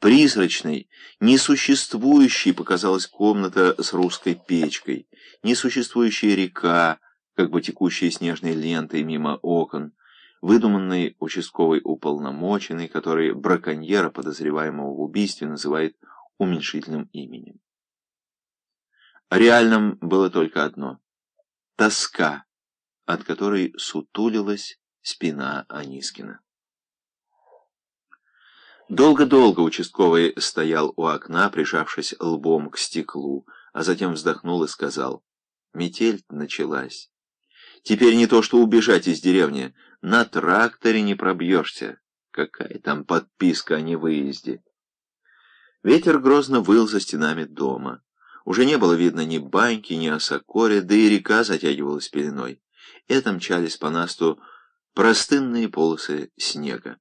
Призрачной, несуществующей показалась комната с русской печкой, несуществующая река, как бы текущая снежной лентой мимо окон, выдуманный участковый уполномоченный, который браконьера, подозреваемого в убийстве, называет уменьшительным именем. Реальным было только одно — тоска, от которой сутулилась спина Анискина. Долго-долго участковый стоял у окна, прижавшись лбом к стеклу, а затем вздохнул и сказал, «Метель началась. Теперь не то что убежать из деревни, на тракторе не пробьешься. Какая там подписка о невыезде?» Ветер грозно выл за стенами дома. Уже не было видно ни баньки, ни осокоря, да и река затягивалась пеленой. Это мчались по насту простынные полосы снега.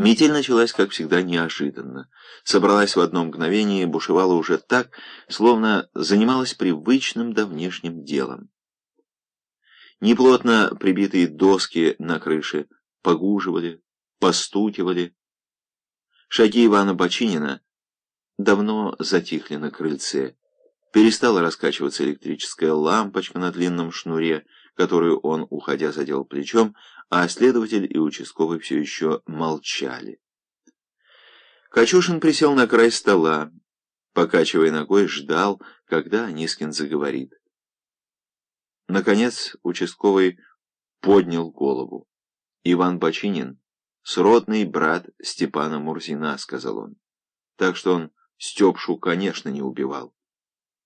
Метель началась, как всегда, неожиданно. Собралась в одно мгновение бушевала уже так, словно занималась привычным давнешним делом. Неплотно прибитые доски на крыше погуживали, постукивали. Шаги Ивана Бочинина давно затихли на крыльце. Перестала раскачиваться электрическая лампочка на длинном шнуре, которую он, уходя, задел плечом, а следователь и участковый все еще молчали. Качушин присел на край стола, покачивая ногой, ждал, когда Анискин заговорит. Наконец участковый поднял голову. «Иван Бочинин — сродный брат Степана Мурзина», — сказал он. «Так что он Степшу, конечно, не убивал.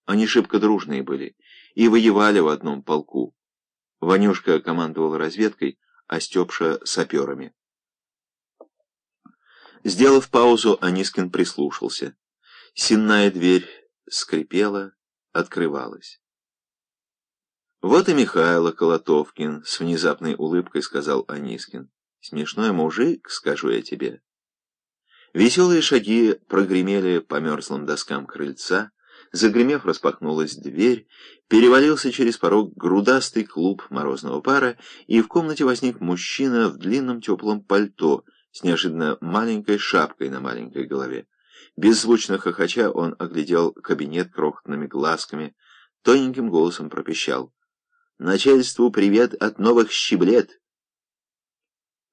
Они шибко дружные были и воевали в одном полку. Ванюшка командовал разведкой, а Степша — саперами. Сделав паузу, Анискин прислушался. Сенная дверь скрипела, открывалась. «Вот и Михайло Колотовкин», — с внезапной улыбкой сказал Анискин. «Смешной мужик, скажу я тебе». Веселые шаги прогремели по мерзлым доскам крыльца, Загремев, распахнулась дверь, перевалился через порог грудастый клуб морозного пара, и в комнате возник мужчина в длинном теплом пальто с неожиданно маленькой шапкой на маленькой голове. Беззвучно хохоча он оглядел кабинет крохотными глазками, тоненьким голосом пропищал. «Начальству привет от новых щеблет!»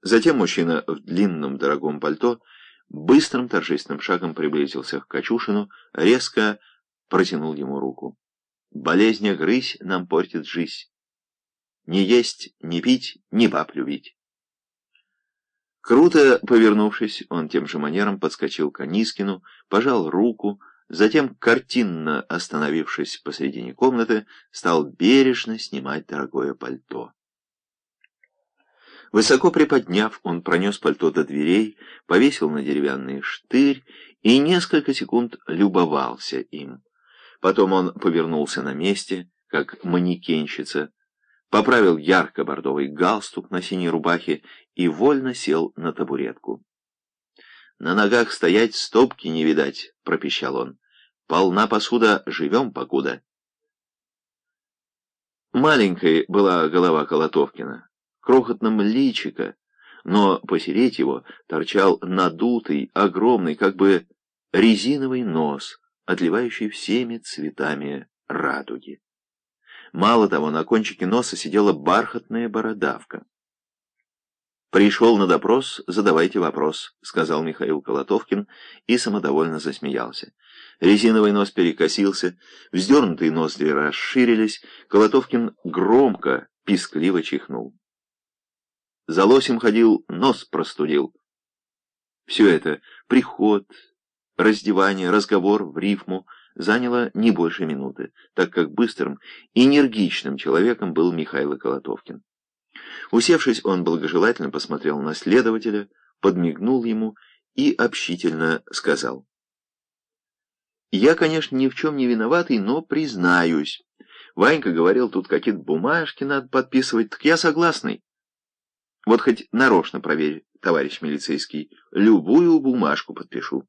Затем мужчина в длинном дорогом пальто быстрым торжественным шагом приблизился к Качушину, резко протянул ему руку. Болезнь грызь нам портит жизнь. Не есть, не пить, не баб любить. Круто повернувшись, он тем же манером подскочил к Анискину, пожал руку, затем, картинно остановившись посредине комнаты, стал бережно снимать дорогое пальто. Высоко приподняв, он пронес пальто до дверей, повесил на деревянный штырь и несколько секунд любовался им. Потом он повернулся на месте, как манекенщица, поправил ярко-бордовый галстук на синей рубахе и вольно сел на табуретку. «На ногах стоять, стопки не видать», — пропищал он. «Полна посуда, живем покуда». Маленькой была голова Колотовкина, крохотным личика, но посереть его торчал надутый, огромный, как бы резиновый нос — отливающий всеми цветами радуги. Мало того, на кончике носа сидела бархатная бородавка. «Пришел на допрос, задавайте вопрос», — сказал Михаил Колотовкин и самодовольно засмеялся. Резиновый нос перекосился, вздернутые ноздри расширились, Колотовкин громко, пискливо чихнул. За лосем ходил, нос простудил. Все это — приход, Раздевание, разговор в рифму заняло не больше минуты, так как быстрым, энергичным человеком был Михаил Колотовкин. Усевшись, он благожелательно посмотрел на следователя, подмигнул ему и общительно сказал. «Я, конечно, ни в чем не виноватый, но признаюсь. Ванька говорил, тут какие-то бумажки надо подписывать, так я согласный. Вот хоть нарочно проверь, товарищ милицейский, любую бумажку подпишу».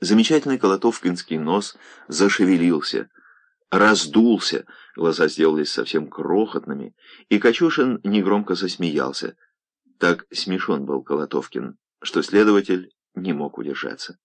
Замечательный колотовкинский нос зашевелился, раздулся, глаза сделались совсем крохотными, и Качушин негромко засмеялся. Так смешон был Колотовкин, что следователь не мог удержаться.